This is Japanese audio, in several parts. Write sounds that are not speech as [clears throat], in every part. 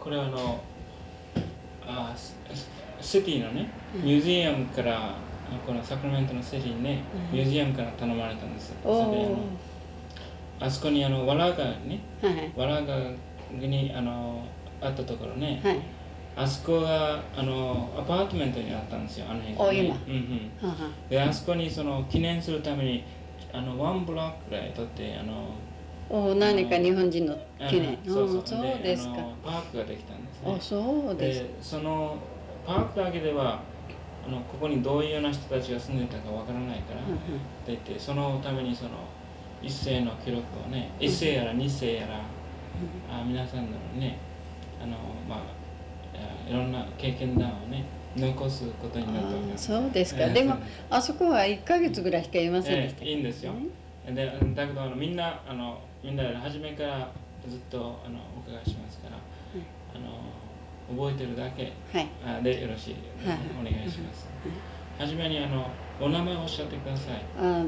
これはあのあシシティのねミュージアムからこのサクラメントのシティにね、うん。ミュージアムから頼まれたんですおそれであのおあそこにあのわらがねはいわらがにあのあったところね、はい。あそこがあのアパートメントにあったんですよあの辺が、ね、うんうん。であそこにその記念するためにあのワンブロックくらい取ってあのお何か日本人の記念。うん。そうそう。ですか。パークができたんですね。あそうですでそのパークだけではあのここにどういうような人たちが住んでたかわからないから、うんうん。って言ってそのためにその一世の記録をね一世やら二世やら、あ皆さんのねあのまああいろんな経験談をね残すことになったわけ。あーですそうですか。ええ。でもあそこは1ヶ月ぐらいしかいませんでしたええいいんですよ。ねでだけどあのみんなあのみんな初めからずっとあのお伺いしますから、あの覚えてるだけはい。あでよろしい、はいお願いします、初めにあのお名前をおっしゃってください。あ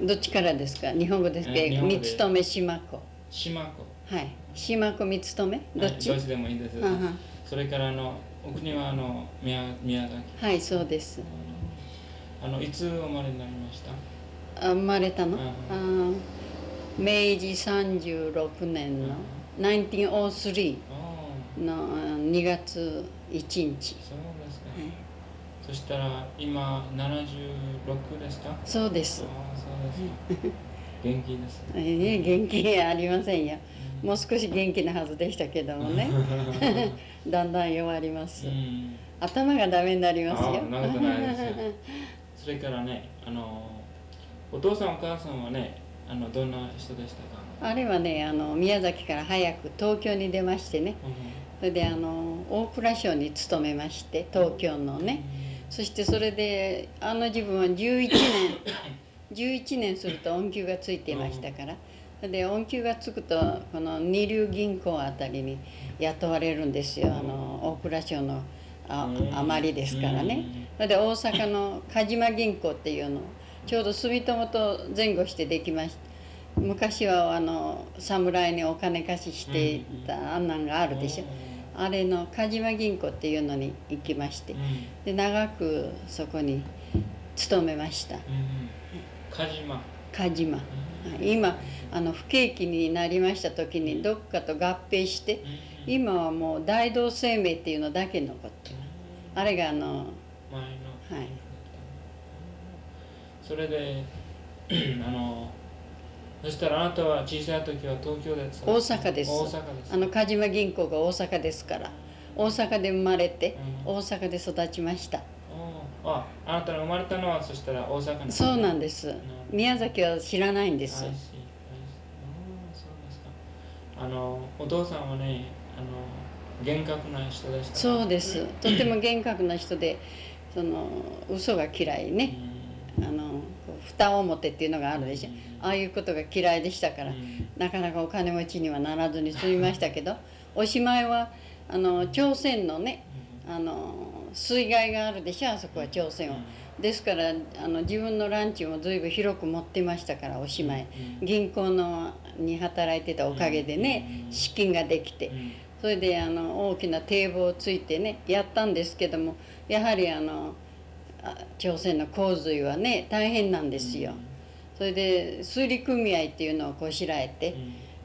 どっちからですか？日本語ですか？三つとめ島子。島子。はい。島子三つとめ？どっちはいどっち？でもいいです、ははそれからあのお国はあの宮宮崎。はいそうです。あのいつ生まれになりました？あ生まれたの？うん。あー明治36年の1903あのあ2月1日。あそうですか、はい。そしたら今76ですか？そうです。そうですか。元気ですい [laughs] え元気ありませんよもう少し元気なはずでしたけどもね。[laughs] だんだん弱ります。うん。頭がダメになりますよ。あそんなことないですよ。[laughs] それからねあのお父さんお母さんはねあのどんな人でしたか、あれはねあの宮崎から早く東京に出ましてね。それであの大蔵省に勤めまして東京のね。そしてそれであの自分は11年 [coughs] 11年すると恩給がついていましたから。それで恩給がつくとこの二流銀行あたりに雇われるんですよ。あの大蔵省のあまりですからね。それで大阪の鹿島銀行っていうのをちょうど住友と前後してできました昔はあの侍にお金貸ししていたあんなん。があるでしょ。あれの鹿島銀行っていうのに行きましてうん。で長くそこに勤めました。うん鹿島。鹿島。今あの不景気になりました時にどっかと合併して今はもう大同生命っていうのだけ残ってる。あれがあの前の。はいそれで [clears throat] あのそしたらあなたは小さい時は東京で大阪です。大阪です。あの鹿島銀行が大阪ですから大阪で生まれてうん。大阪で育ちました。おああなたが生まれたのはそしたら大阪そうなんでです宮崎は知らないんです。あそうですか。あのお父さんはねあの厳格な人でしたそうです。とても厳格な人でその嘘が嫌いね。あの蓋表っていうのがあるでしょ。ああいうことが嫌いでしたから。なかなかお金持ちにはならずに済みましたけど。おしまいはあの朝鮮のねあの水害があるでしょあそこは朝鮮は。ですからあの自分のランチも随分広く持ってましたからおしまい。銀行のに働いてたおかげでね資金ができて。それであの大きな堤防をついてねやったんですけどもやはりあのあ朝鮮の洪水はね大変なんですよ。それで水利組合っていうのをこしらえて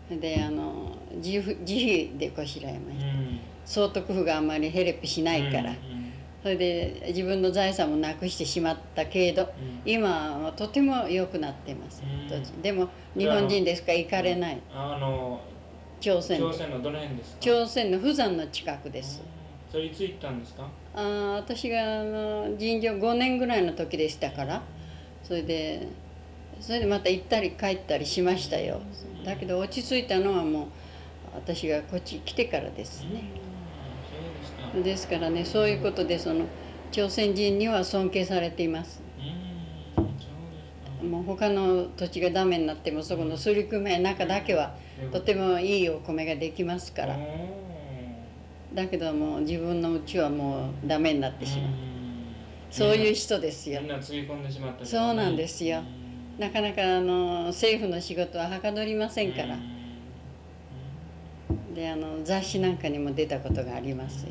であの自費でこしらえました。総督府があんまりヘルプしないから。それで自分の財産もなくしてしまったけれど今はとても良くなってます。うん。でも日本人ですか？ら行かれない。あの朝鮮。朝鮮のどの辺ですか？朝鮮の釜山の近くですそれいつ行ったんですか？あー私があの尋常5年ぐらいの時でしたから。それでそれでまた行ったり帰ったりしましたよ。だけど落ち着いたのはもう私がこっち来てからですね。ですからねそういうことでその朝鮮人には尊敬されています。もう他の土地がダメになってもそこのすり組合の中だけはとてもいいお米ができますからだけどもう自分のうちはもうダメになってしまう。そういう人ですよ。みんなつぎ込んでしまったそうなんですよ。なかなかあの政府の仕事ははかどりませんから。であの雑誌なんかにも出たことがありますよ。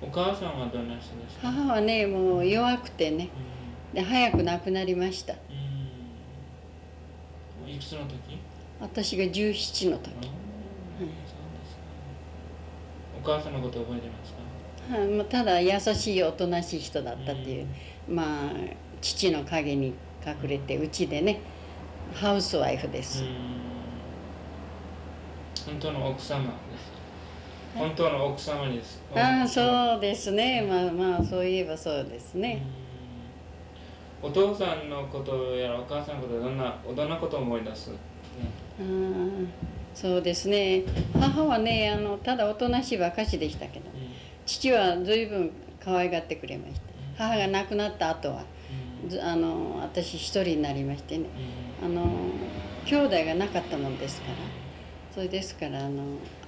お母さんはどんな人でした？母はねもう弱くてね。で早く亡くなりました。うん。いくつの時？私が17の時母さんのこと覚えてますか？はいまあただ優しいおとなしい人だったっていう、まあ父の陰に隠れてうちでねハウスワイフです、本当の奥様です。本当の奥様です。ああうそうですね。まあまあそういえばそうですね、お父さんのことやらお母さんのことどんなどんなことを思い出す、ああそうですね。母はねあのただおとなしい証しでしたけど父は随分可愛がってくれました。母が亡くなった後はずあの私一人になりましてね。あの兄弟がなかったもんですから。それですからあの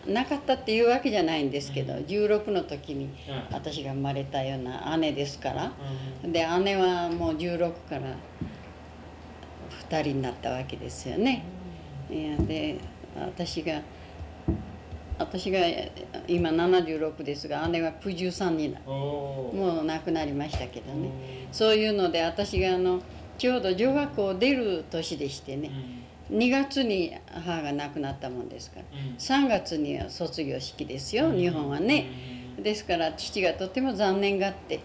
なかったっていうわけじゃないんですけど16の時に私が生まれたような姉ですから。で姉はもう16から2人になったわけですよね。いやで私が私が今76ですが姉は93になもう亡くなりましたけどね。そういうので私があのちょうど女学校を出る年でしてね。2月に母が亡くなったもんですから。3月には卒業式ですよ日本はね。ですから父がとても残念がって。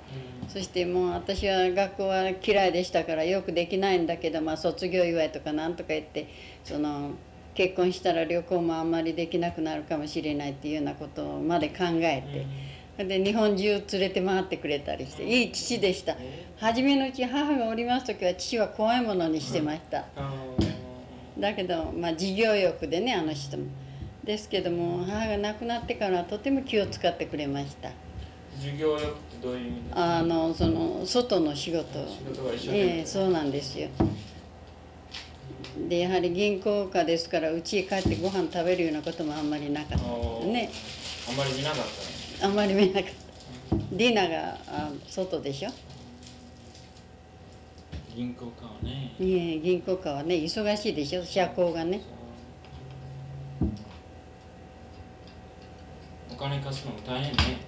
そしてもう私は学校は嫌いでしたからよくできないんだけど、まあ、卒業祝いとかなんとか言ってその結婚したら旅行もあんまりできなくなるかもしれないっていうようなことまで考えてで日本中連れて回ってくれたりしていい父でした。初めのうち母がおります時は父は怖いものにしてました。だけどまあ事業欲でねあの人も。ですけども母が亡くなってからはとても気を使ってくれました。授業欲ってどういう意味ですか？あのその外の仕事。を仕事が一緒で。ええそうなんですよでやはり銀行家ですから家へ帰ってご飯食べるようなこともあんまりなかった。ね。あんまり見なかったね。あんまり見なかった。ディナーがあ外でしょ？銀行家はね。いえ銀行家はね忙しいでしょ？社交がね。お金貸すのも大変ね。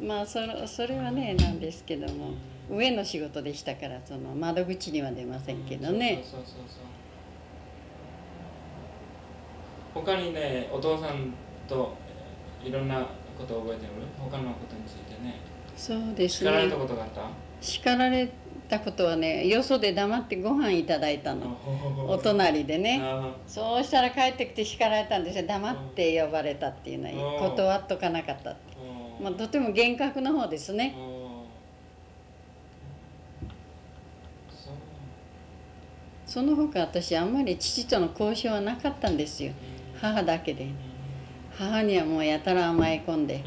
[laughs] まあそれそれはねなんですけども上の仕事でしたからその窓口には出ませんけどね。そうそうそうそう。他にねお父さんといろんなことを覚えてる？他のことについてね。そうです叱られねたことがあった？叱られたことはねよそで黙ってご飯いただいたの。お隣でね。あそうしたら帰ってきて叱られたんですよ。黙って呼ばれたっていうのはうん断っとかなかったって、ー。まあ、とても厳格な方ですねあーそうその他私あんまり父との交渉はなかったんですよ。母だけで。母にはもうやたら甘え込んで。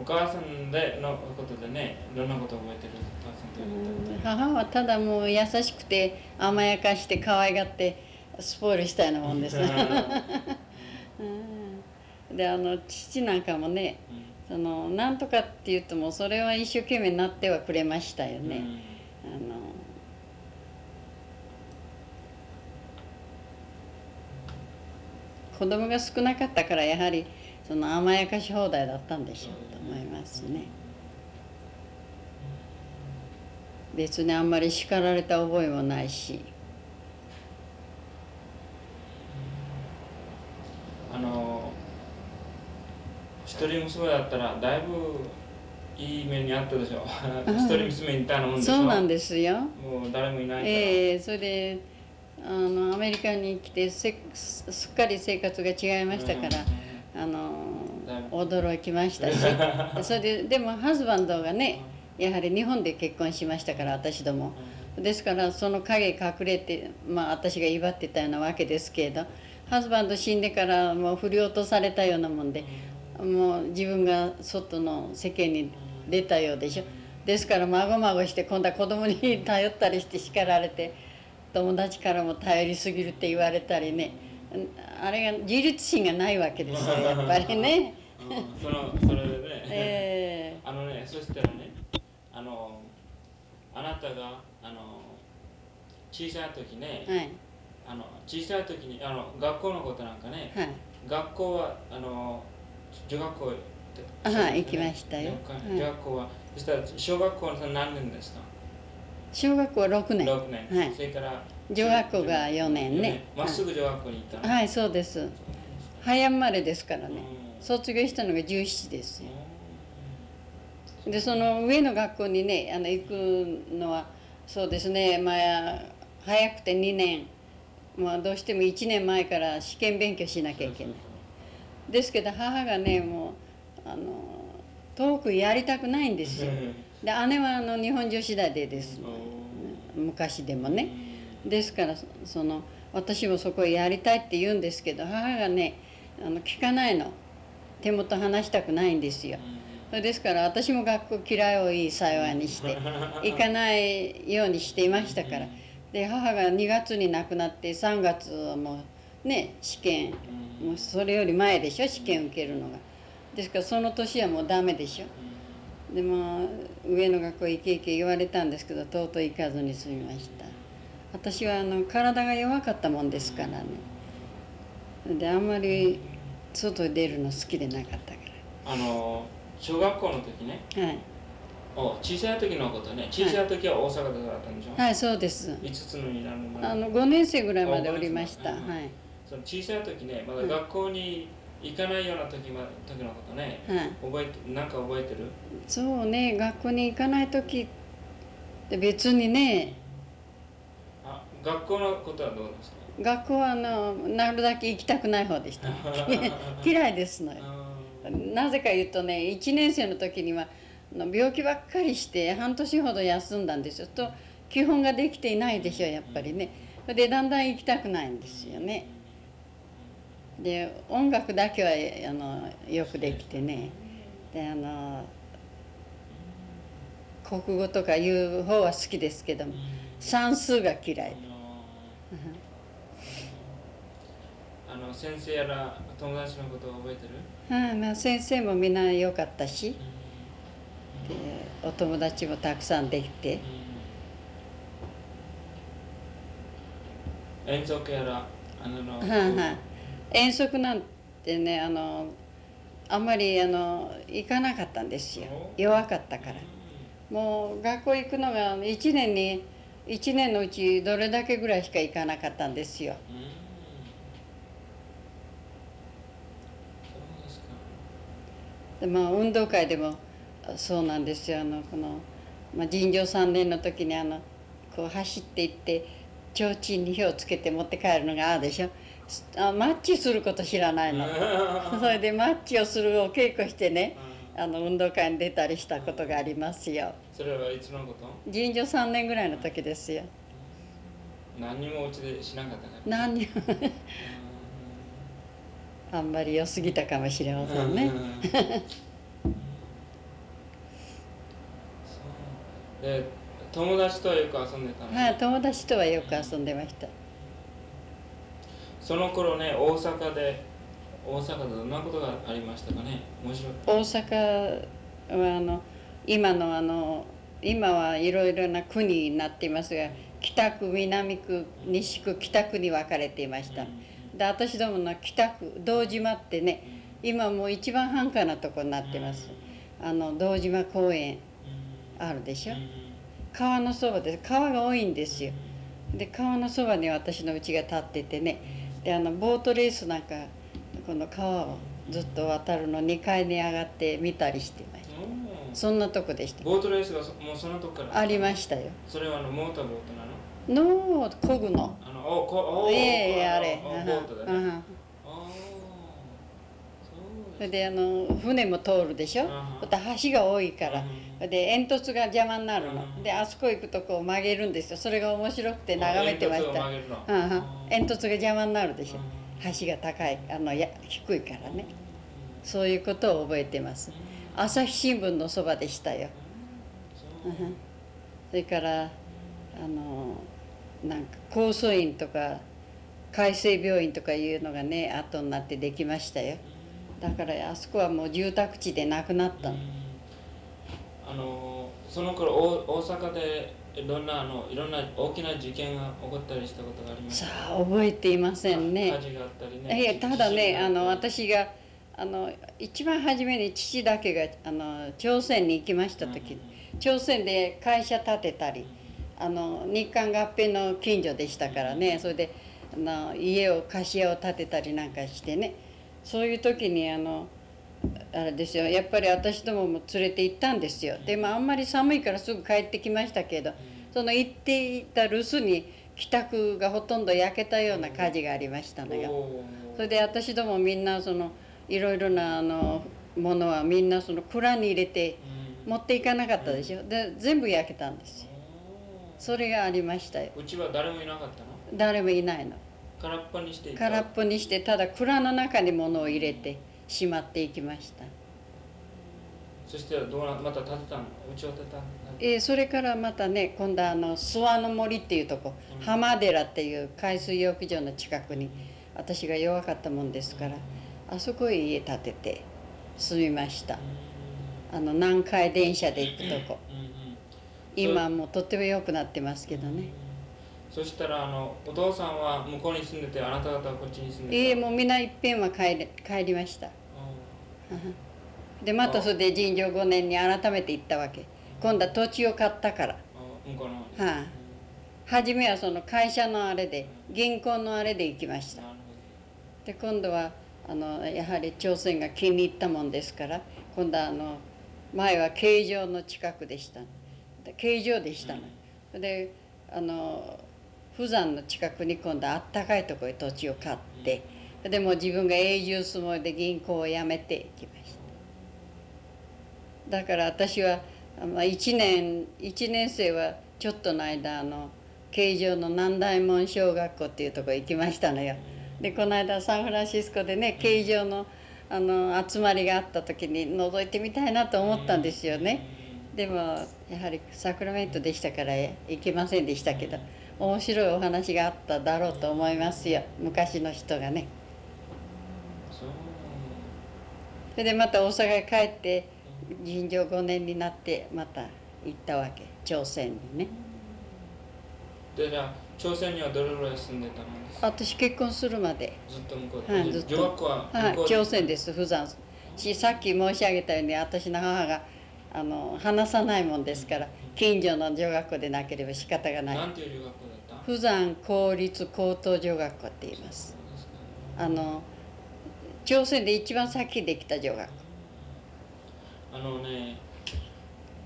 お母さんでのことでねどんなことを覚えてるお母さんと言った母はただもう優しくて甘やかして可愛がってスポイルしたようなもんです。うん。であの父なんかもねそのなんとかって言ってもそれは一生懸命なってはくれましたよね、あの子供が少なかったからやはりその甘やかし放題だったんでしょうと思いますね。別にあんまり叱られた覚えもないし。あの一人娘だったらだいぶいい目にあったでしょ。一人娘いなもんでしょ。そうなんですよ。もう誰もいないええそれであのアメリカに来てせすすっかり生活が違いましたから、あの驚きましたし。それででもハズバンドがねやはり日本で結婚しましたから私ども。ですからその影隠れてまあ私が威張ってたようなわけですけれどハズバンド死んでからもう振り落とされたようなもんでもう自分が外の世間に出たようでしょ。ですからまごまごして今度は子供に頼ったりして叱られて友達からも頼りすぎるって言われたりね。あれが自立心がないわけですよやっぱりね。うんそのそれでね、[laughs] えあのねそしたらねあのあなたがあの小さい時ね、はい。あの小さい時にあの学校のことなんかねはい。学校はあの女学校行って。あそうですね行きましたよ。学校はそしたら小学校の何年ですか小学校6年。6年、はい。それから女学校が4年ね。まっすぐ女学校に行ったの、はいそうです。早生まれですからね。うん。卒業したのが17ですよ。でその上の学校にねあの行くのはそうですね。まあ早くて2年。まあどうしても1年前から試験勉強しなきゃいけない。ですけど母がねもうあの遠くやりたくないんですよ。で姉はあの日本女子大でです。昔でもね。ですからそその私もそこへやりたいって言うんですけど母がねあの聞かないの。手元離したくないんですよ。ですから私も学校嫌いをいい幸いにして行かないようにしていましたから。で母が2月に亡くなって3月はもうね試験もうそれより前でしょ試験受けるのがですからその年はもうダメでしょ。でも上の学校行け行け言われたんですけどとうとう行かずに済みました。私はあの体が弱かったもんですからね。であんまり外に出るの好きでなかったかあの小学校の時ね。らはい。お小さい時のことね。小さい時は大阪でだったんでしょ、はい。そうです。5つのになる前。あの5年生ぐらいまでおりました。はい。その小さい時ねまだ学校に行かないような時ま時のことね。はい。覚えてなんか覚えてる？そうね学校に行かない時って別にね。あ学校のことはどうですか？学校はあのなるだけ行きたくない方でした。[laughs] 嫌いですのよ。あなぜか言うとね1年生の時には病気ばっかりして半年ほど休んだんですよ。と基本ができていないでしょやっぱりね。でだんだん行きたくないんですよねで音楽だけはあのよくできてね。であの国語とかいう方は好きですけども算数が嫌い。あの先生やら友達のことを覚えてる？はいまあ、先生もみんな良かったしでお友達もたくさんできて。遠足やらあのはいはい遠足なんてねあのあんまりあの行かなかったんですよ。弱かったから。もう学校行くのが1年に1年のうちどれだけぐらいしか行かなかったんですよ。でまあ運動会でもそうなんですよ。あのこの、まあ、尋常3年の時にあのこう走って行って提灯に火をつけて持って帰るのがあるでしょ。あマッチすること知らないの。それでマッチをするお稽古してねあの運動会に出たりしたことがありますよ。それはいつのこと？尋常3年ぐらいの時ですよ。何にもうちでしなかったから何にも。あんまり良すぎたかもしれませんね。で友達とはよく遊んでたの、はい友達とはよく遊んでましたその頃ね大阪で大阪でどんなことがありましたかね？面白い大阪はあの今のあの今はいろいろな区になっていますが北区南区西区北区に分かれていました。で私どもの北区堂島ってね今もう一番繁華なとこになってます。あの堂島公園あるでしょ？川のそばで川が多いんですよ。で川のそばに私の家が建っててねであのボートレースなんかこの川をずっと渡るの2階に上がって見たりしてましたそんなとこでした。ボートレースがそもうそのとこから。ありましたよ。それはあのモーターボートなの？のこぐの。あのおこおいえいえあれ。それであの船も通るでしょ？うんまた橋が多いから。うで煙突が邪魔になるうん。のであそこ行くとこう曲げるんですよ。それが面白くて眺めてました。煙突うん煙突が邪魔になるでしょ。うん。橋が高いあのや低いからね。そういうことを覚えてます。朝日新聞のそばでしたよ。そううん。それからあのなんか高層院とか海星病院とかいうのがね後になってできましたよ。だからあそこはもう住宅地でなくなったのその頃大大阪でいろんなあのいろんな大きな事件が起こったりしたことがありますさあ覚えていませんね。火事があったりねいやただねあの私私があの一番初めに父だけがあの朝鮮に行きました時。に朝鮮で会社建てたりあの日韓合併の近所でしたからね。それであの家を貸し屋を建てたりなんかしてね。そういう時にあのあれですよ。やっぱり私どもも連れて行ったんですよ。でもあんまり寒いからすぐ帰ってきましたけどその行っていた留守に帰宅がほとんど焼けたような火事がありましたのよ。それで私どもみんなそのいろいろなあのものはみんなその蔵に入れて持っていかなかったでしょ。で全部焼けたんですよ。それがありましたよ。うちは誰もいなかったの？誰もいないの。空っぽにして空っぽにしてただ蔵の中に物を入れてしまっていきました。そしてどうなまた建てたの？うちを建てたの？えーそれからまたね今度はあの諏訪の森っていうとこうん。浜寺っていう海水浴場の近くに私が弱かったもんですからあそこへ家建てて住みました。あの南海電車で行くとこ。うんうんうん今もうとっても良くなってますけどねそしたらあのお父さんは向こうに住んでてあなた方はこっちに住んでええたもうみんないっぺんは帰れ帰りました。うでまたそれで尋常5年に改めて行ったわけ。今度は土地を買ったから。んあ向こうのはい。初めはその会社のあれで銀行のあれで行きました。で今度はあのやはり朝鮮が気に入ったもんですから今度はあの前は形状の近くでした。で形状でしたの、であの釜山の近くに今度あったかいとこへ土地を買って、でも自分が永住相撲で銀行を辞めて行きました。だから私は、まあ、1年1年生はちょっとの間あの形状の南大門小学校っていうとこ行きましたのよ。でこの間サンフランシスコでね形状のあの集まりがあった時に覗いてみたいなと思ったんですよね。でもやはりサクラメントでしたから行けませんでしたけど。面白いお話があっただろうと思いますよ。昔の人がね。それでまた大阪へ帰って尋常5年になってまた行ったわけ。朝鮮にね。でじゃあ朝鮮にはどれぐらい住んでたのですか？私結婚するまで。ずっと向こうで。はいずっと。は向こうはい朝鮮です釜山しさっき申し上げたように私の母があの話さないもんですから近所の女学校でなければ仕方がない。なんていう女学校だった？釜山公立高等女学校って言います。あの朝鮮で一番先できた女学校。あのね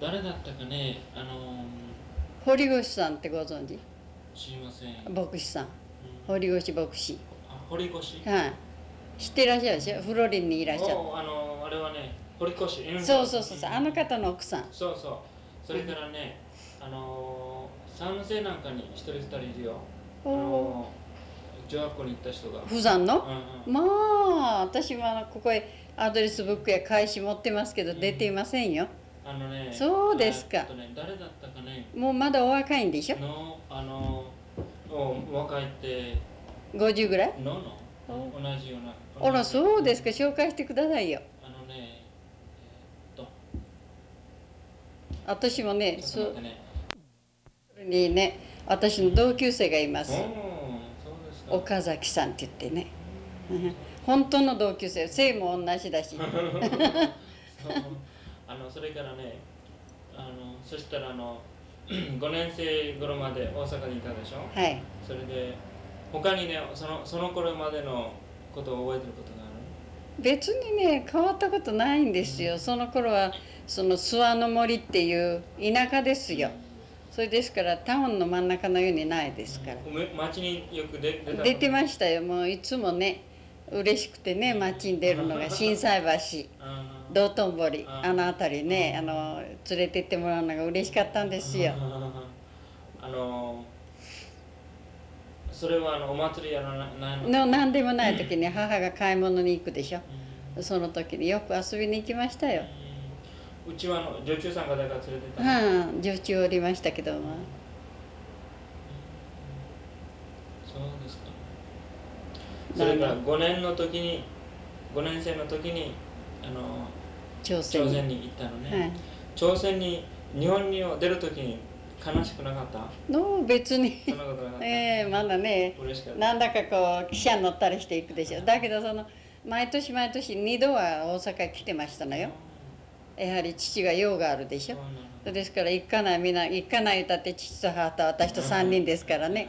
誰だったかね？あの堀越さんってご存知？知りません。牧師さん。うん。堀越牧師。あ堀越？はい。知ってらっしゃるでしょ？フロリンにいらっしゃる。おあのあれはね堀越。うん。そうそうそうそう。あの方の奥さん。そうそうそれからね、あの三世なんかに一人二人いるよ。あおの女学校に行った人が。釜山の？うんうん。まあ私はここへアドレスブックや会誌持ってますけど出ていませんよ。あのねそうですか。えっとね誰だったかね。もうまだお若いんでしょ？のあのお若いって。50ぐらい？のの。お同じような。あらそうですか。紹介してくださいよあのねえーっと私もねそう。にね私の同級生がいます。岡崎さんって言ってね。うん。本当の同級生。姓も同じだし。[laughs] あのそれからねあのそしたらあの [clears throat] 5年生頃まで大阪にいたでしょ？はい。それで他にねそのその頃までのことを覚えてることがある？別にね変わったことないんですよ。その頃はその諏訪の森っていう田舎ですよ。それですからタウンの真ん中のようにないですから。め街によく出出た出てまししたよ。もういつもね嬉しくてね街に出るのが [laughs] 心斎橋た道頓堀ああの辺りねあの連れてってもらうのが嬉しかったんですよ。[laughs] あのそれはあのお祭りやらなないの？の何でもない時に母が買い物に行くでしょ。うんその時によく遊びに行きましたようちはあの女中さんが誰か連れてた。のはあ女中おりましたけどもそうですか。それから5年の時に5年生の時にあの朝鮮に。朝鮮に行ったのね、はい。朝鮮に日本に出る時に悲しくなかった？の別に。そんなことなかった、[laughs] ええまだね。なんだかこう汽車に乗ったりしていくでしょ。だけどその毎年毎年2度は大阪来てましたのよやはり父が用があるでしょ。ですから一家内みんな一家内歌って父と母と私と3人ですからね。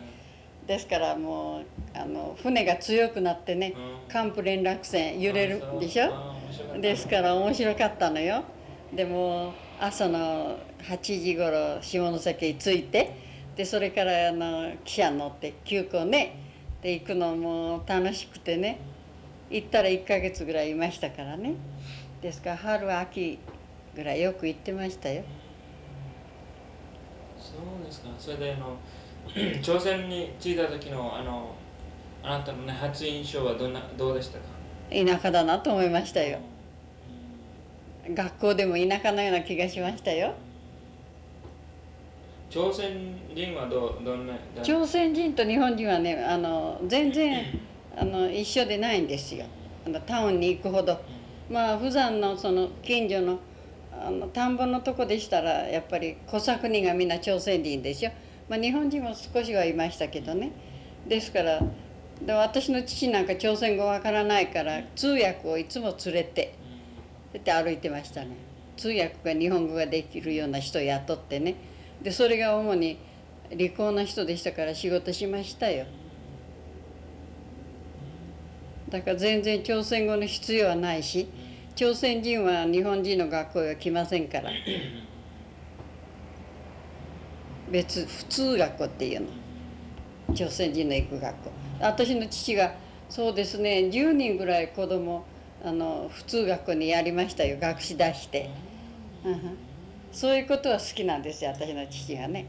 ですからもうあの船が強くなってねうん。寒風連絡船揺れるでしょ。ですから面白かったのよ。でも朝の8時頃下関に着いてでそれからあの汽車に乗って急行ね。で行くのも楽しくてね。行ったら1ヶ月ぐらいいましたからね。ですから春秋ぐらいよく行ってましたよ。そうですか。それであの [clears throat] 朝鮮に着いた時のあのあなたのね初印象はどんなどうでしたか？田舎だなと思いましたよ。学校でも田舎のような気がしましたよ。朝鮮人はどうどんなだ朝鮮人と日本人はねあの全然あの一緒でないんですよ。あのタウンに行くほど。まあ普段のその近所のあの田んぼのとこでしたらやっぱり小作人がみんな朝鮮人でしょ、まあ、日本人も少しはいましたけどね。ですからで私の父なんか朝鮮語わからないから通訳をいつも連れてって歩いてましたね。通訳が日本語ができるような人を雇ってね。でそれが主に利口な人でしたから仕事しましたよ。だから全然朝鮮語の必要はないし朝鮮人は日本人の学校へは来ませんから。別普通学校っていうの。朝鮮人の行く学校。私の父がそうですね10人ぐらい子供あの普通学校にやりましたよ。学士出して、うん。そういうことは好きなんですよ私の父がね。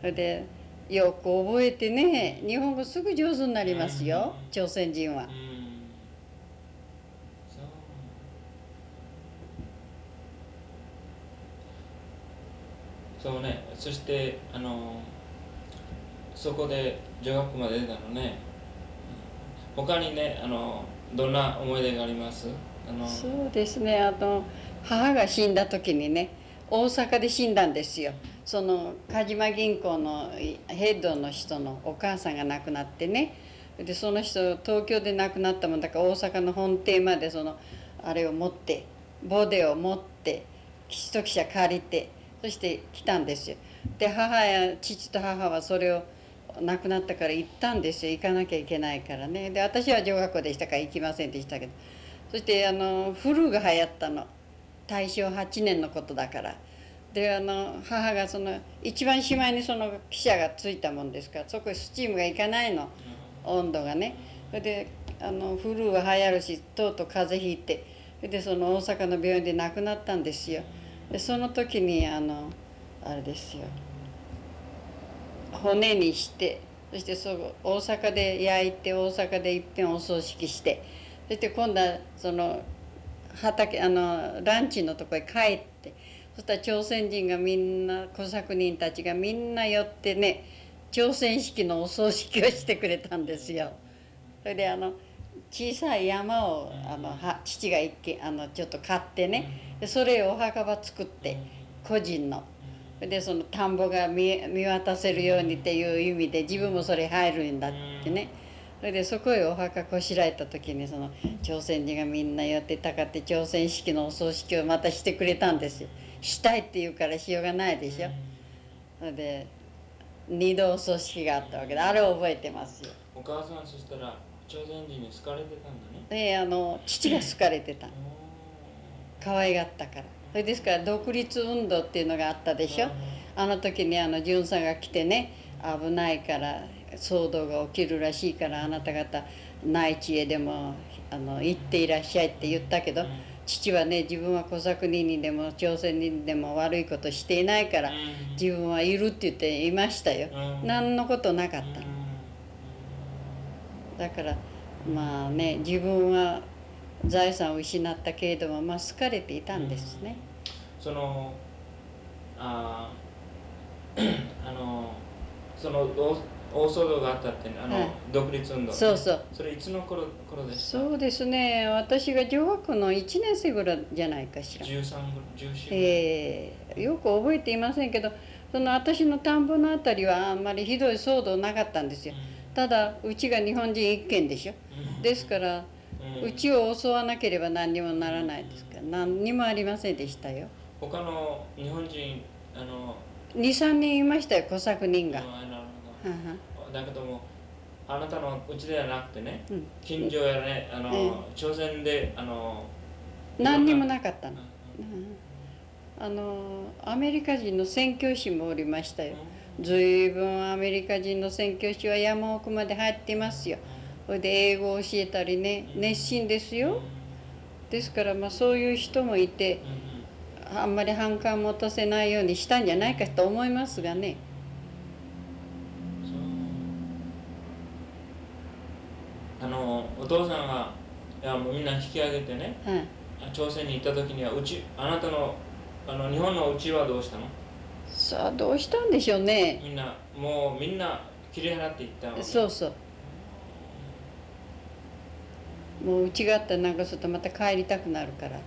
それでよく覚えてね日本語すぐ上手になりますよ朝鮮人はうんそうそうね。そしてあのそこで女学校まで出たのね。うん他にねあのどんな思い出があります？あのそうですね。あの母が死んだ時にね大阪で死んだんですよ。その鹿島銀行のヘッドの人のお母さんが亡くなってね。でその人東京で亡くなったもんだから大阪の本邸までそのあれを持ってボデを持って一汽車借りてそして来たんですよ。で母や父と母はそれを亡くなったから行ったんですよ。行かなきゃいけないからね。で私は女学校でしたから行きませんでしたけど。そしてあのフルが流行ったの。大正8年のことだから。であの母がその一番しまいにその汽車がついたもんですから。そこへスチームがいかないの。温度がね。それであのフルーは流行るしとうとう風邪ひいて。それでその大阪の病院で亡くなったんですよ。でその時にあのあれですよ骨にしてそしてそ大阪で焼いて大阪でいっぺんお葬式してそして今度はその畑あのランチのとこへ帰ってそしたら朝鮮人がみんな小作人たちがみんな寄ってね朝鮮式のお葬式をしてくれたんですよ。それであの小さい山をあのは父が一軒あのちょっと買ってねでそれをお墓場作って個人の。でその田んぼが見見渡せるようにっていう意味で自分もそれ入るんだってね。それでそこへお墓こしらえた時にその朝鮮人がみんな寄ってたかって朝鮮式のお葬式をまたしてくれたんですよ。したいって言うからしようがないでしょ。それで二度お葬式があったわけであれを覚えてますよ。お母さんそしたら朝鮮人に好かれてたんだね。であの父が好かれてた可愛がったから。それですから独立運動っていうのがあったでしょ？あの時にあの巡査が来てね危ないから騒動が起きるらしいからあなた方内地へでもあの行っていらっしゃいって言ったけど父はね自分は小作人にでも朝鮮人にでも悪いことしていないから自分はいるって言っていましたよ。何のことなかったの。だからまあね自分は財産を失ったけれどもまあ好かれていたんですね。そのああのその大大騒動があったってあの、はい。独立運動、ね、そうそう。それいつの頃頃でした？そうですね。私が女学の1年生ぐらいじゃないかしら。13ぐ14ぐらい、えーよく覚えていませんけどその私の田んぼのあたりはあんまりひどい騒動なかったんですよ。ただうちが日本人一軒でしょ。ですからうちを襲わなければ何にもならないですから。何にもありませんでしたよ。他の日本人あの23人いましたよ小作人が、あなるはほど。だけどもあなたのうちではなくてねうん。近所やねあの、ええ朝鮮であの何にもなかったの。うんうん。あのアメリカ人の宣教師もおりましたよ。ずいぶんアメリカ人の宣教師は山奥まで入っていますよそれで英語を教えたりね熱心ですよ。ですからまあそういう人もいてあんまり反感持たせないようにしたんじゃないかと思いますがね。あのお父さんがいやもうみんな引き上げてねはい。朝鮮に行った時にはうちあなたのあの日本のうちはどうしたの？さあどうしたんでしょうね。みんなもうみんな切り払っていったそうそうもううちがあったらなんかするとまた帰りたくなるから。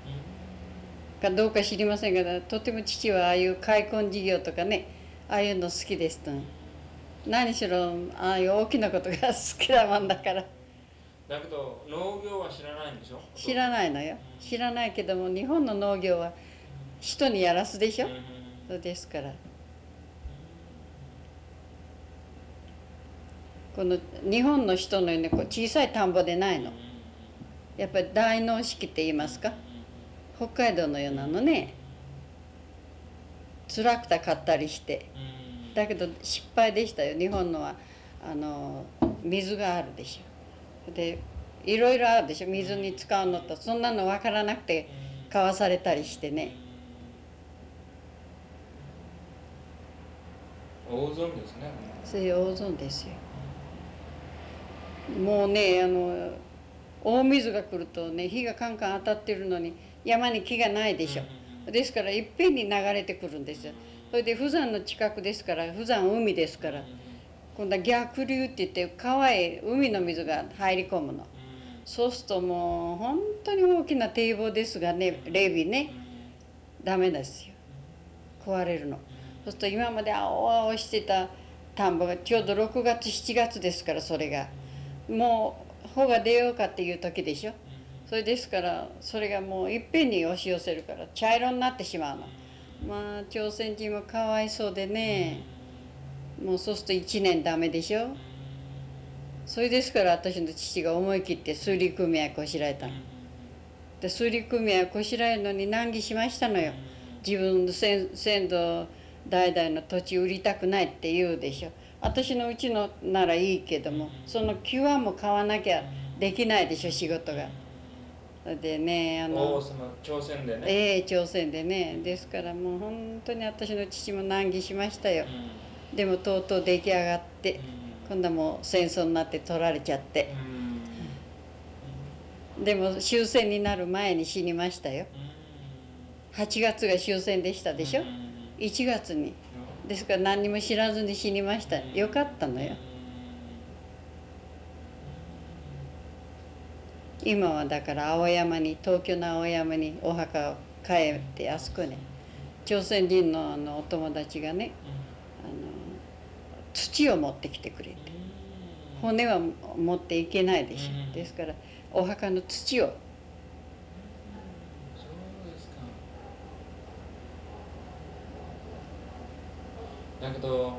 かどうか知りませんがとても父はああいう開墾事業とかねああいうの好きですと。何しろああいう大きなことが好きなもんだから。だけど農業は知らないんでしょ？知らないのよ。知らないけども日本の農業は人にやらすでしょ。うん。そうですから。この日本の人のようにこう小さい田んぼでないのやっぱり大農式って言いますか？北海道のようなのね。辛くた買ったりして。だけど失敗でしたよ。日本のはあの水があるでしょ。でいろいろあるでしょ。水に使うのとそんなの分からなくて買わされたりしてね。大損ですねそういう大損ですよ。もうねあの大水が来るとね火がカンカン当たってるのに山に木がないでしょ。ですからいっぺんに流れてくるんですよ。それで釜山の近くですから釜山海ですから今度は逆流って言って川へ海の水が入り込むの。そうするともう本当に大きな堤防ですがねレビねダメですよ。壊れるの。そうすると今まで青々してた田んぼがちょうど6月7月ですからそれが。もう穂が出ようかっていう時でしょ？それですからそれがもういっぺんに押し寄せるから茶色になってしまうの。まあ朝鮮人もかわいそうでね。もうそうすると1年ダメでしょ？それですから私の父が思い切って水利組合こしらえたの。で水利組合こしらえるのに難儀しましたのよ。自分の先祖代々の土地売りたくないって言うでしょ？私のうちのならいいけどもその際も買わなきゃできないでしょ仕事が。でねあ王の様朝鮮でね。ええ朝鮮でね。ですからもう本当に私の父も難儀しましたよ。でもとうとう出来上がって今度はもう戦争になって取られちゃって。でも終戦になる前に死にましたよ。8月が終戦でしたでしょ？1月にですから何にも知らずに死にました。よかったのよ。今はだから青山に東京の青山にお墓を帰ってあそこね朝鮮人のあのお友達がねあの土を持ってきてくれて。骨は持っていけないでしょ。ですからお墓の土をそうですかだけど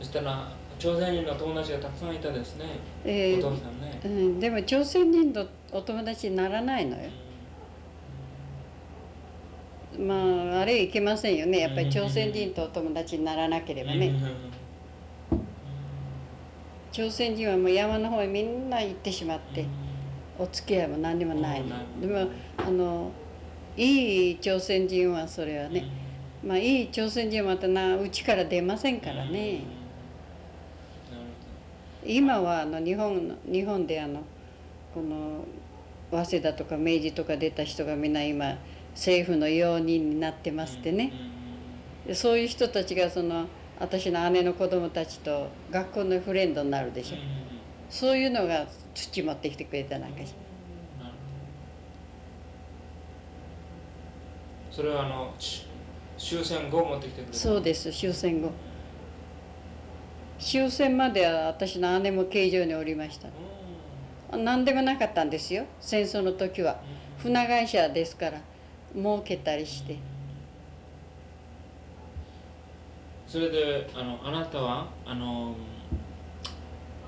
そしたら朝鮮人の友達がたくさんいたですね、えーお父さんね。うん、でも朝鮮人とお友達にならないのよ。まああれいけませんよね。やっぱり朝鮮人とお友達にならなければね。朝鮮人はもう山の方へみんな行ってしまってお付き合いも何にもないの。でもあのいい朝鮮人はそれはねまあいい朝鮮人はまたなうちから出ませんからね。今はあの日本の日本であのこの早稲田とか明治とか出た人がみんな今政府の要人になってますってね。そういう人たちがその私の姉の子供たちと学校のフレンドになるでしょ。そういうのが土持ってきてくれたなんかしそれはあの終戦後持ってきてくれた。そうです終戦後。終戦までは私の姉も形状におりました。うん。何でもなかったんですよ戦争の時は。船会社ですから儲けたりして。それであのあなたはあの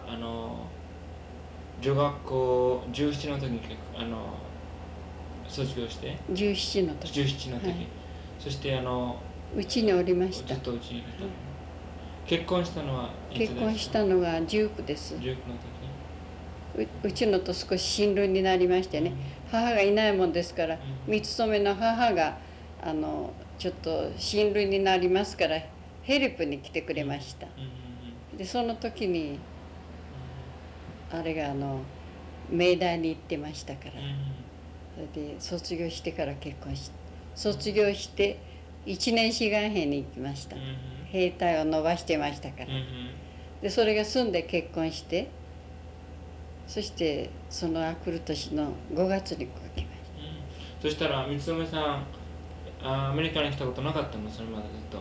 あの女学校17の時にあの卒業して。17の時。17の時、はいそしてあのうちにおりました。結婚したのは結婚したのが19です。19の時。ううちのと少し親類になりましてね。母がいないもんですから三つめの母があのちょっと親類になりますからヘルプに来てくれました。うん。うん。でその時にあれがあの明大に行ってましたから。うんうん。それで卒業してから結婚し卒業して1年志願兵に行きました。うん兵隊を伸ばしてましたから。でそれが済んで結婚してそしてそのあくる年の5月にこう来ましそしたら三つ目さんあアメリカに来たことなかったの？それまでずっと。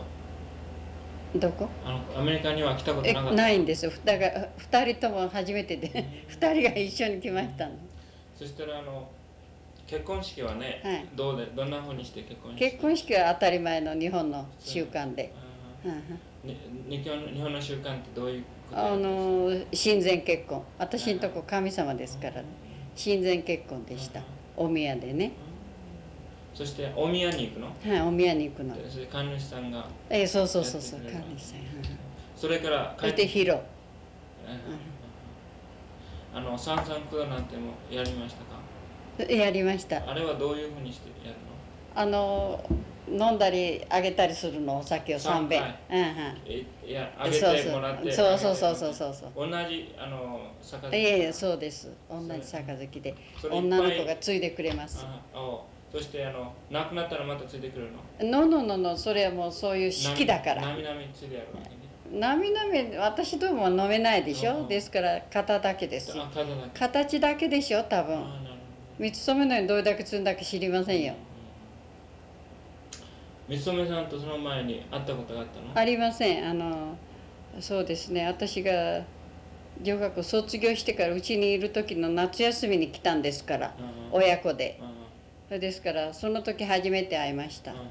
たどこ？あのアメリカには来たことえなかったないんですよ。だから2人とも初めてで2人が一緒に来ましたの。そしたらあの結婚式はね、はい。どうでどんなふうにして結婚式結婚式は当たり前の日本の習慣で、日本の習慣ってどういうことあの親善結婚。私んとこ神様ですからね。親善結婚でした。お宮でね。そしてお宮に行くの？はいお宮に行くの。でそれで神主さんがええそうそうそうそう。神主さん。うんそれからそして広あの三三九度なんてもやりました。かやりました。あれはどういうふうにしてやるの？あの飲んだりあげたりするのお酒を3杯。三うんうん。えいやあげそうてもらって。そうそうそうそうそうそう。同じあの杯？いえいえそうです。同じ杯で。女の子がついでくれます。そしてあの亡くなったらまたついてくるの？ののののそれはもうそういう式だから。なみなみついてやるわけね。なみなみ私どうも飲めないでしうんょですから型だけです。形だけでしょ？多分三つ染めのようにどれだけ積んだか知りませんよ。三つさんとその前に会ったことがあったの？ありません。あのそうですね。私が女学校卒業してからうちにいる時の夏休みに来たんですからうん親子で。ですからその時初めて会いました。もう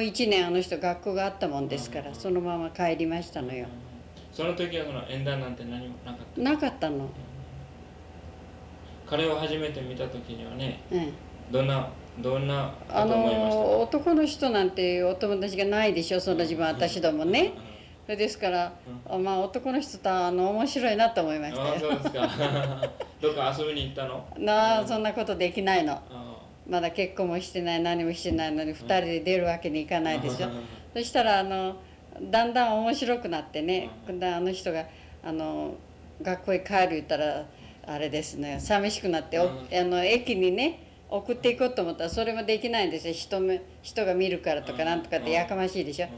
1年あの人学校があったもんですからうんそのまま帰りましたのよ。その時はその縁談なんて何もなかった？なかったの彼を初めて見た時にはねうん。どんなどんなあの男の人なんてお友達がないでしょその自分私どもね。それですからまあ男の人とあの面白いなと思いました。よああそうですか。[laughs] どっか遊びに行ったの？なあそんなことできないの。あまだ結婚もしてない何もしてないのに2人で出るわけにいかないでしょ。うん。そしたらあのだんだん面白くなってね。であの人があの学校へ帰る言ったらあれですね。寂しくなっておうん。あの駅にね送っていこうと思ったらそれもできないんですよ。人め人が見るからとかなんとかってやかましいでしょ。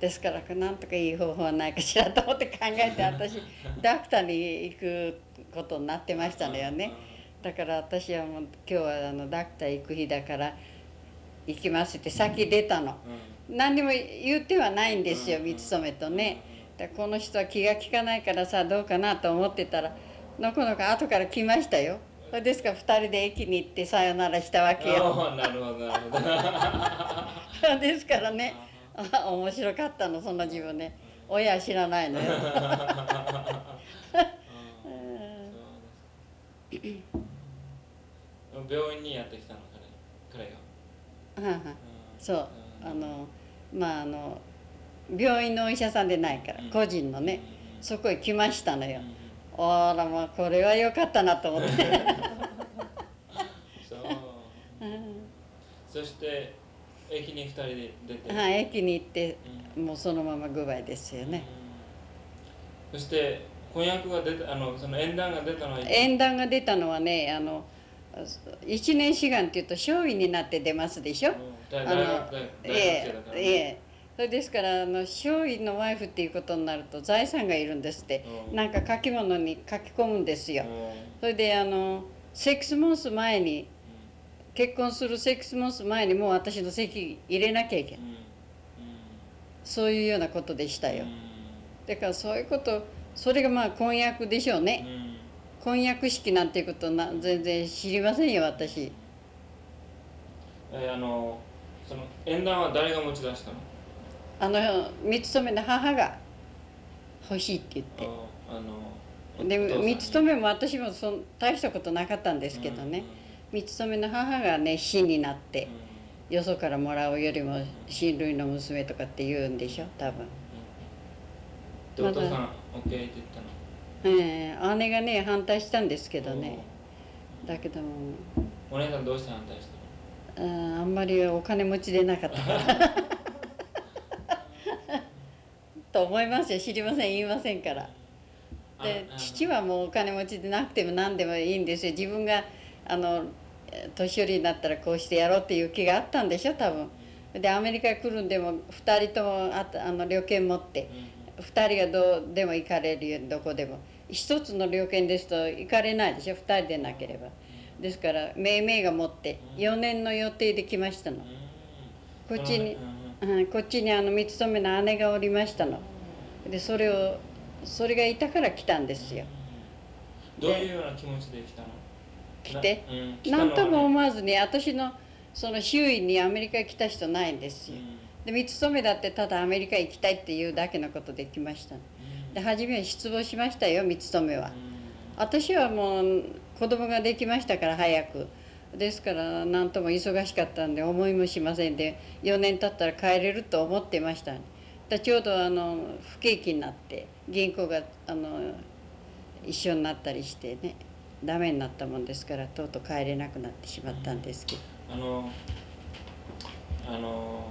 ですからなんとかいい方法はないかしらと思って考えて [laughs] 私ダクターに行くことになってましたのよね。だから私はもう今日はあのダクター行く日だから行きますって先出たの。何にも言ってはないんですようん。三つ染めとね。だこの人は気が利かないからさどうかなと思ってたらのこのこ後から来ましたよ。ですから2人で駅に行ってさよならしたわけよ。なるほどなるほど。[laughs] ですからね。あ面白かったのその自分ね。親は知らないのよ。[laughs] 病院にやってきたの彼彼がはそう。あのまああの病院のお医者さんでないから個人のね。そこへ来ましたのよあらまあこれは良かったなと思って。[laughs] そう。そして駅に二人で出て。はい駅に行ってうん。もうそのままグバイですよね。そして婚約が出たあのその縁談が出たのは縁談が出たのはねあの一年志願っていうと少尉になって出ますでしょ？うん。大あの大学大大学え生だからえええそれですからあの少尉のワイフっていうことになると財産がいるんですって。うん。なんか書き物に書き込むんですよ。うん。それであのセックスモンス前に結婚する6モンス前にもう私の籍入れなきゃいけない。うん。そういうようなことでしたよ。うん。だからそういうことそれがまあ婚約でしょううねん。婚約式なんていうことな全然知りませんよ私。えーあのその縁談は誰が持ち出したの？あの三つめの母が欲しいって言って。ああので三つめも私もそん大したことなかったんですけどね。三つめの母がね死になってうん。うんよそからもらうよりも親類の娘とかって言うんでしょ多分、でお父さん OK って言ったの？ええ姉がね反対したんですけどね。だけども。お姉さんどうして反対したの？あーあんまりお金持ちでなかったから [laughs] と思いますよ。知りません言いませんから。で父はもうお金持ちでなくても何でもいいんですよ。自分があのえー年寄りになったらこうしてやろうっていう気があったんでしょ多分。でアメリカに来るんでも2人ともあとあの旅券持ってうん。2人がどうでも行かれるよどこでも。一つの旅券ですと行かれないでしょ2人でなければ。ですから命名が持って4年の予定で来ましたの。うん。こっちにうんうんうんこっちにあの三つ目の姉がおりましたの。でそれをそれがいたから来たんですよ。どういうような気持ちで来たの？来て？なうん何とも思わずに私のその周囲にアメリカに来た人ないんですよ。で三つ目だってただアメリカ行きたいっていうだけのことで来ましたで初めは失望しましたよ三つ目は。私はもう子供ができましたから早くですから何とも忙しかったんで思いもしませんで4年経ったら帰れると思ってました。だちょうどあの不景気になって銀行があの一緒になったりしてねダメになったもんですからとうとう帰れなくなってしまったんですけど。あのあの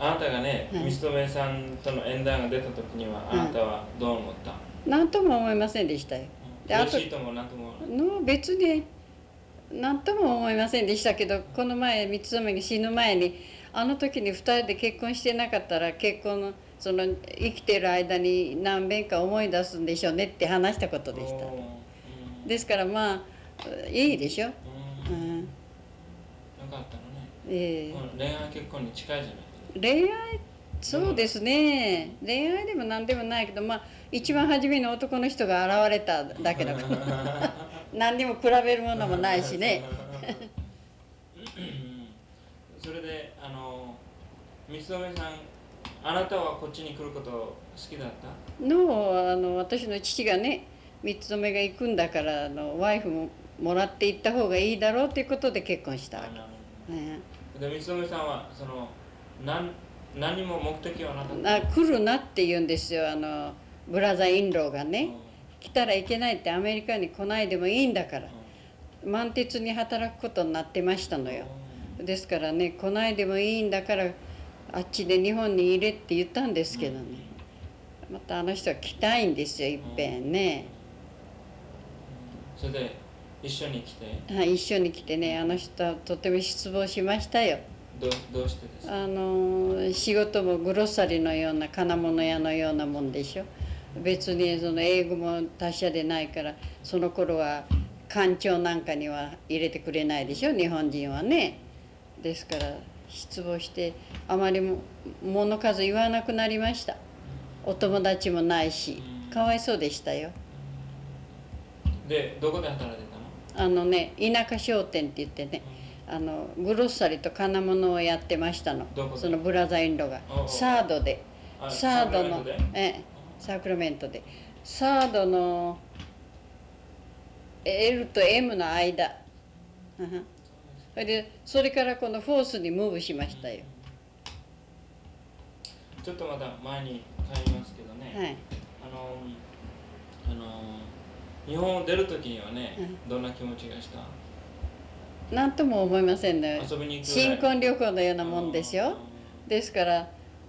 あなたがねはい。水留さんとの縁談が出た時にはあなたはどう思った、何とも思いませんでしたよ。であと嬉しいともなんとも別に何とも思いませんでしたけどこの前三つ目が死ぬ前にあの時に2人で結婚してなかったら結婚のその生きてる間に何遍か思い出すんでしょうねって話したことでした。ですからまあいいでしょ、ううん。ん。よかったのね、えもう恋愛結婚に近いじゃないえ恋愛そうですね恋愛でも何でもないけどまあ一番初めの男の人が現れただけだから何にも比べるものもないしね。う [laughs] んそれであの三つ留さんあなたはこっちに来ること好きだった？のあの私の父がね三つ目が行くんだからあのワイフももらって行った方がいいだろうということで結婚したわけ、ね。で三つ留さんはその何何も目的はなかった？あ来るなって言うんですよ。あのブラザーインローがね来たらいけないってアメリカに来ないでもいいんだから。満鉄に働くことになってましたのよ。ですからね来ないでもいいんだからあっちで日本に入れって言ったんですけどね。またあの人は来たいんですよいっぺんね。それで一緒に来て？はい一緒に来てねあの人はとても失望しましたよ。どうどうしてですか？あの仕事もグロッサリーのような金物屋のようなもんでしょ別にその英語も達者でないからその頃は官庁なんかには入れてくれないでしょ日本人はね。ですから失望してあまりも物数言わなくなりました。お友達もないし。かわいそうでしたよ。でどこで働いてたの？あのね田舎商店って言ってねあのグロッサリーと金物をやってましたの。そのブラザーインロが。サードで。あサードのええサクラメントで。サードの L と M の間。それでそれからこのフォースにムーブしましたよ。ちょっとまた前に帰りますけどね、はい。あのあの日本を出る時にはね、うどんな気持ちがした？何とも思いませんね。遊びに新婚旅行のようなもんですよ。ですから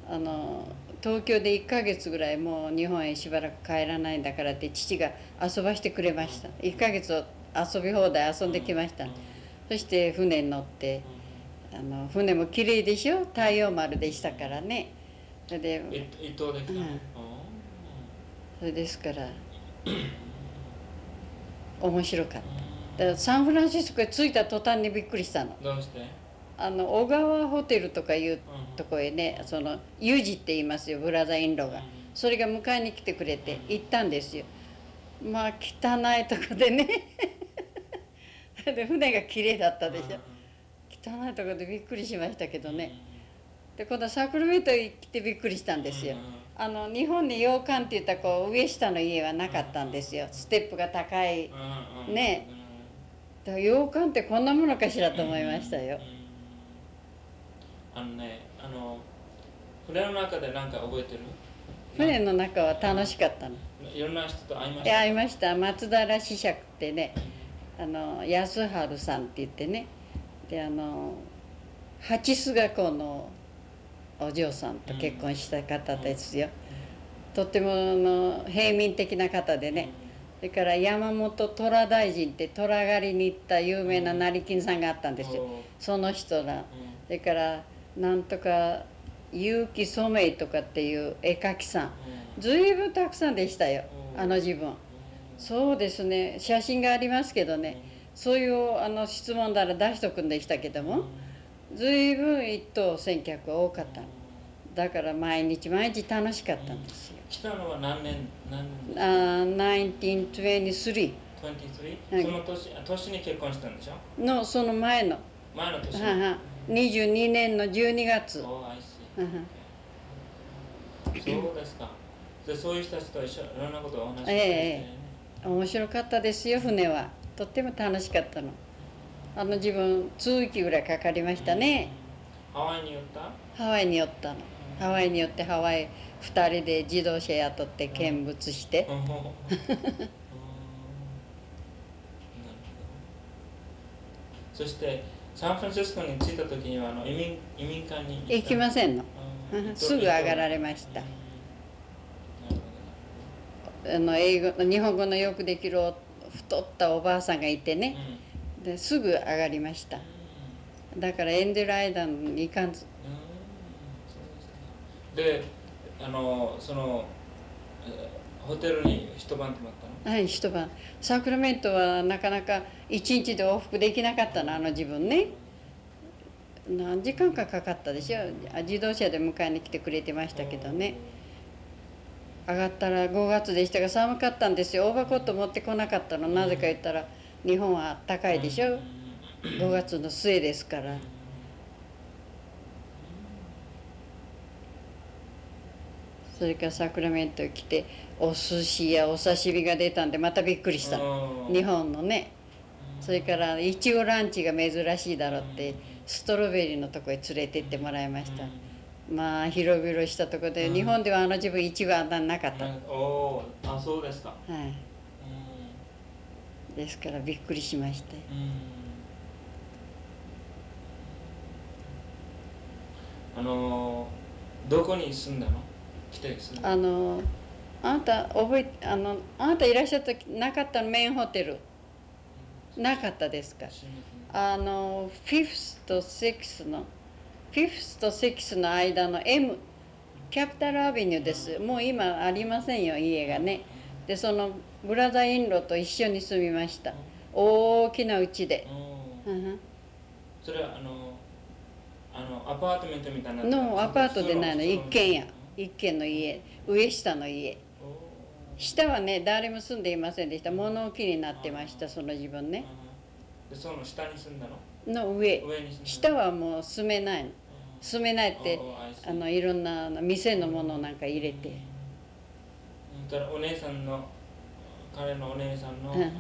あの東京で1ヶ月ぐらいもう日本へしばらく帰らないんだからって父が遊ばしてくれました。1ヶ月遊び放題遊んできました。そして船に乗ってあの船も綺麗でしょ？太陽丸でしたからね。それでそれですから面白かっでサンフランシスコへ着いた途端にびっくりしたの。どうして？あの小川ホテルとかいううんとこへねそのユージって言いますよブラザーインローが。それが迎えに来てくれて行ったんですよ。まあ汚いとこでね。[laughs] で船が綺麗だったでしょ。汚いとこでびっくりしましたけどね。で今度はサクラメントへ来てびっくりしたんですよ。あの日本に洋館って言ったらこう上下の家はなかったんですよ。ステップが高いね。洋館ってこんなものかしらと思いましたよ。あのねあの船の中で何か覚えてる？船の中は楽しかったの。いろんな人と会いましいた？や会いました。松平子爵ってねあの安春さんって言ってねであの八須賀子のお嬢さんと結婚した方ですよ、とってもあの平民的な方でねそれから山本虎大臣って虎狩りに行った有名な成金さんがあったんですよ。その人ら。それからなんとか結城染井とかっていう絵描きさん。随分たくさんでしたよあの自分。そうですね。写真がありますけどね。そういうあの質問なら出しとくんでしたけども随分一等先客が多かった。のだから毎日毎日楽しかったんですよ。来たのは何年何年？あー1923 23? はい。その年あ年に結婚したんでしょ？のその前の。前の年はは22年の12月。おー I see ははそうですか。でそういう人たちと一緒いろんなことをお話しして、え面白かったですよ船は。とっても楽しかったの。あの自分通期ぐらいかかりましたね。ハワイに寄った？ハワイに寄ったの。ハワイに寄ってハワイ2人で自動車雇って見物して。[laughs] そしてサンフランシスコに着いた時にはあの移民移民館に行きませんの？うん。すぐ上がられました。うん。あの英語日本語のよくできるお太ったおばあさんがいてどねですぐ上がりました。だからエンデルアイランドに行かん。ずであのそのえーホテルに一晩泊まったの？はい一晩。サクラメントはなかなか一日で往復できなかったのあの自分ね。何時間かかかったでしょあ自動車で迎えに来てくれてましたけどね。上がったら5月でしたが寒かったんですよ。オーバーコート持ってこなかったの。なぜか言ったら日本はあったかいでしょ5月の末ですから。それからサクラメントに来てお寿司やお刺身が出たんでまたびっくりした。うん日本のねそれからいちごランチが珍しいだろうってストロベリーのとこへ連れてってもらいました。まあ広々したとこでうん。日本ではあの自分いちごあんななかった。はなん。かおーあそうですか。い。ですからびっくりしましたようん。あのどこに住んだの？来てあのあなた覚えあのあなたいらっしゃった時なかったの？メインホテルなかったですか？あのフィフスとセックスのフィフスとセックスの間の M キャピタルアベニューです。もう今ありませんよ家がね。でそのブラザーインローと一緒に住みました。大きな家で。うん。うん。それはあのあのアパートメントみたいなの？アパートでないの。一軒家家。一軒の家。上下の家下はね誰も住んでいませんでした。物置になってましたその自分ね。でその下に住んだの？の上。下はもう住めないの。住めないってあのいろんな店のものなんか入れて。お姉さんの彼のお姉さんの,、うん。あの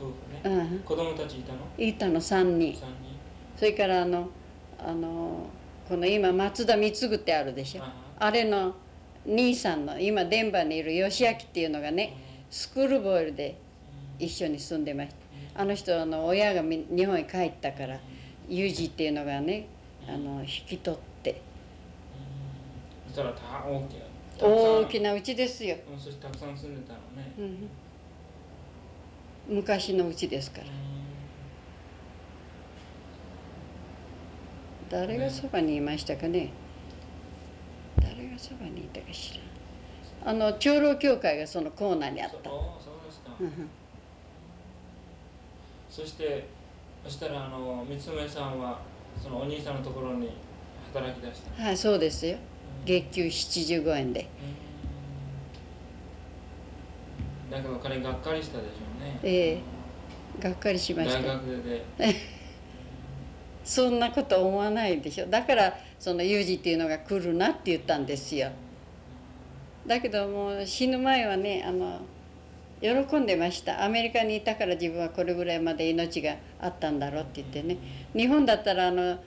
夫婦ね、うん。子供たちいたの？いたの3人。三人。それからあのあのこの今松田貢ってあるでしょ。ああれの兄さんの今デンバーにいる吉明っていうのがねスクールボイルで一緒に住んでました。あの人あの親がみ日本に帰ったからユージっていうのがねあの引き取って。そしたらた大きな大なきな家ですよ、うんそしてたくさん住んでたのね、うん、昔の家ですから。誰がそばにいましたかね。誰がそばにいたかしらあの長老教会がそのコーナーにあった。そうですか、うん。そしてそしたらあの三つ目さんはそのお兄さんのところに働き出した。はいそうですよ。うん。月給75円で。うん。だけど彼がっかりしたでしょうね。ええ。がっかりしまし大た学で。[laughs] そんなこと思わないでしょ。だからその有事っていうのが来るなって言ったんですよ。だけどもう死ぬ前はねあの喜んでました。アメリカにいたから自分はこれぐらいまで命があったんだろうって言ってね。日本だったらあの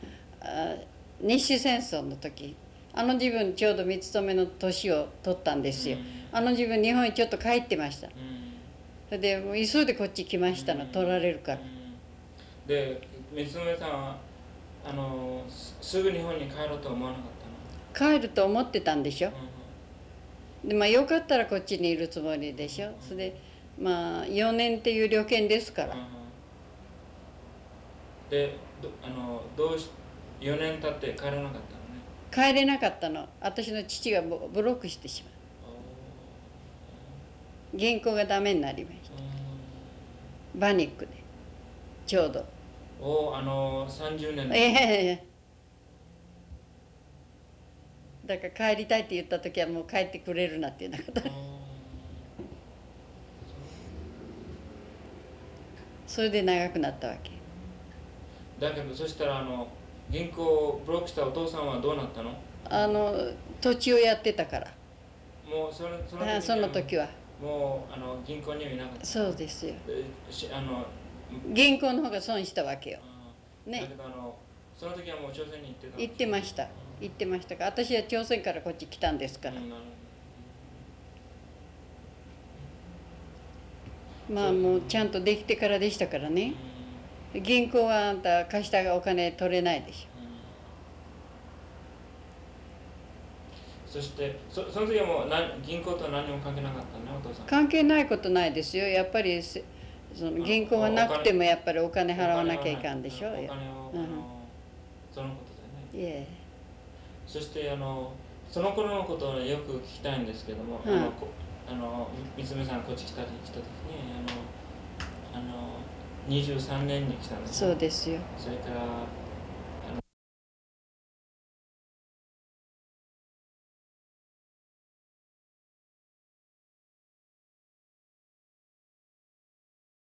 あ日清戦争の時あの自分ちょうど三つ目の年を取ったんですよ。あの自分日本にちょっと帰ってました。うん。それでもう急いでこっち来ましたの。取られるから。うん。で三つ目さんはあのすすぐ日本に帰ろうとは思わなかった帰ると思ってたんでしょ？の、でまあよかったらこっちにいるつもりでしょ？それでまあ4年っていう旅券ですから。うんでどあのどうし4年経って帰らなかったのね？帰れなかったの。私の父がブブロックしてしまう。銀行がダメになりました。バニックで。ちょうどおおあの30年の。ええだから帰りたいって言った時はもう帰ってくれるなっていうなこと。あそれで長くなったわけ。ーだけどそしたらあの銀行をブロックしたお父さんはどうなったの？あの土地をやってたから。もうそのその時は。もうあの銀行にはいなかった。そうですよ。あの銀行の方が損したわけよ。ね。その時はもう朝鮮に行ってた行ってました。行ってました。から私は朝鮮からこっち来たんですから。まあもうちゃんとできてからでしたからね。銀行はあんた貸したお金取れないでしそしてそその時はもう何銀行とは何も関係なかったねお父さん。ょ関係ないことないですよ。やっぱりせその銀行がなくてもやっぱりお金払わなきゃいかんでしょお金を、うあのうん。そのことでねい。え。そしてあのその頃のことをよく聞きたいんですけども、うん。あのこあのみつめさんこっち来たり来た時にあのあの23年に来たんですそうですよ。それから